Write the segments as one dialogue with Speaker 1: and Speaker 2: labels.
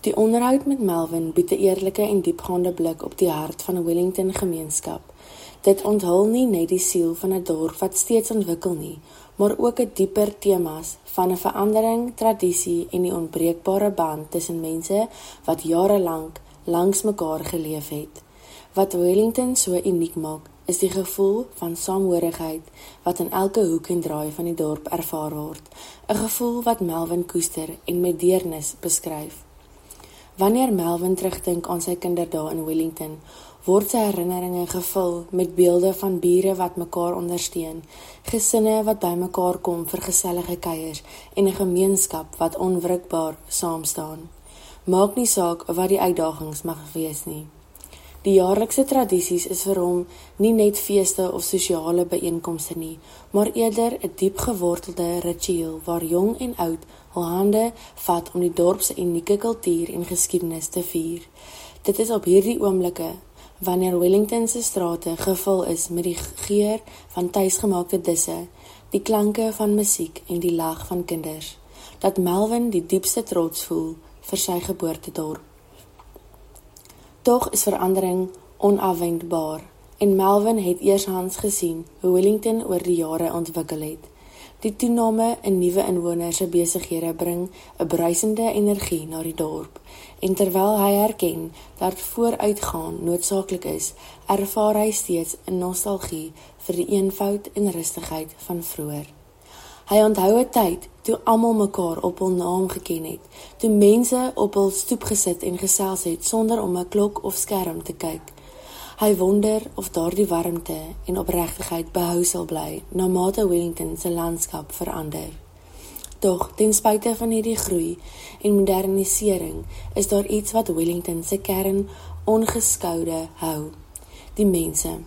Speaker 1: Die onderhoud met Melvin bied 'n eerlike en diepgaande blik op die hart van 'n Wellington gemeenskap. Dit onthul nie net die siel van 'n dorp wat steeds ontwikkel nie, maar ook 'n dieper temas van 'n verandering, tradisie en die onbreekbare band tussen mense wat jare lank langs mekaar geleef het. Wat Wellington so uniek maak, is die gevoel van saamhorigheid wat in elke hoek en draai van die dorp ervaar word, 'n gevoel wat Melvin koester en met deernis beskryf. Wanneer Melvin terugdink aan sy kinderdae in Wellington, word sy herinneringe gevul met beelde van bure wat mekaar ondersteun, gesinne wat bymekaar kom vir gesellige kuiers en 'n gemeenskap wat onwrikbaar saam staan. Maak nie saak wat die uitdagings mag wees nie. Die jaarlikse tradisies is vir hom nie net feeste of sosiale byeenkomste nie, maar eerder 'n diep gewortelde ritueel waar jong en oud hul hande vat om die dorp se unieke kultuur en geskiedenis te vier. Dit is op hierdie oomblikke wanneer Wellington se strate gevul is met die geur van tuisgemaakte disse, die klanke van musiek en die lag van kinders, dat Melvin die diepste trots voel vir sy geboortedorp. Tog is verandering onafwendbaar en Melvin het eershands gesien hoe Wellington oor die jare ontwikkel het. Die toename in nuwe inwoners se besighede bring 'n bruisende energie na die dorp. En terwyl hy erken dat vooruitgaan noodsaaklik is, ervaar hy steeds 'n nostalgie vir die eenvoud en rustigheid van vroeër. Hy onthou 'n tyd toe almal mekaar op hul naam geken het, toe mense op hul stoep gesit en gesels het sonder om 'n klok of skerm te kyk. Hy wonder of daardie warmte en opregtigheid behou sal bly na mate Wellington se landskap verander. Tog, ten spyte van hierdie groei en modernisering, is daar iets wat Wellington se kern ongeskoude hou: die mense.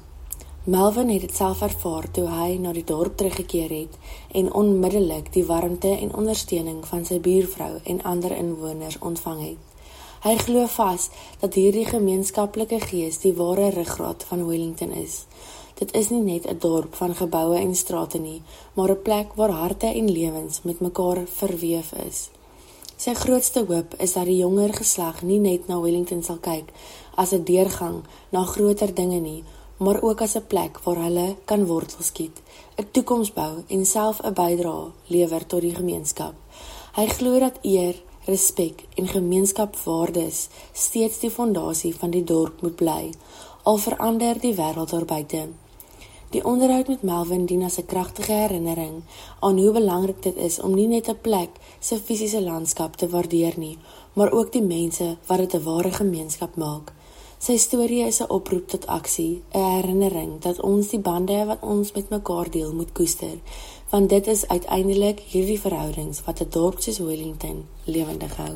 Speaker 1: Melvin het dit self ervaar toe hy na die dorp teruggekeer het en onmiddellik die warmte en ondersteuning van sy buurvrou en ander inwoners ontvang het. Hy glo vas dat hierdie gemeenskaplike gees die ware ruggraat van Wellington is. Dit is nie net 'n dorp van geboue en strate nie, maar 'n plek waar harte en lewens met mekaar verweef is. Sy grootste hoop is dat die jonger geslag nie net na Wellington sal kyk as 'n deurgang na groter dinge nie, maar ook as 'n plek waar hulle kan wortel skiet, 'n toekoms bou en self 'n bydrae lewer tot die gemeenskap. Hy glo dat eer respek en gemeenskapwaardes steeds die fondasie van die dorp moet bly, al verander die wêreld daar buite. Die onderhoud met Melvin dien as 'n kragtige herinnering aan hoe belangrik dit is om nie net 'n plek se fisiese landskap te waardeer nie, maar ook die mense wat dit 'n ware gemeenskap maak. Sy storie is 'n oproep tot aksie, 'n herinnering dat ons die bande wat ons met mekaar deel moet koester want dit is uiteindelik hierdie verhoudings wat 'n dorp soos Wellington lewendig hou.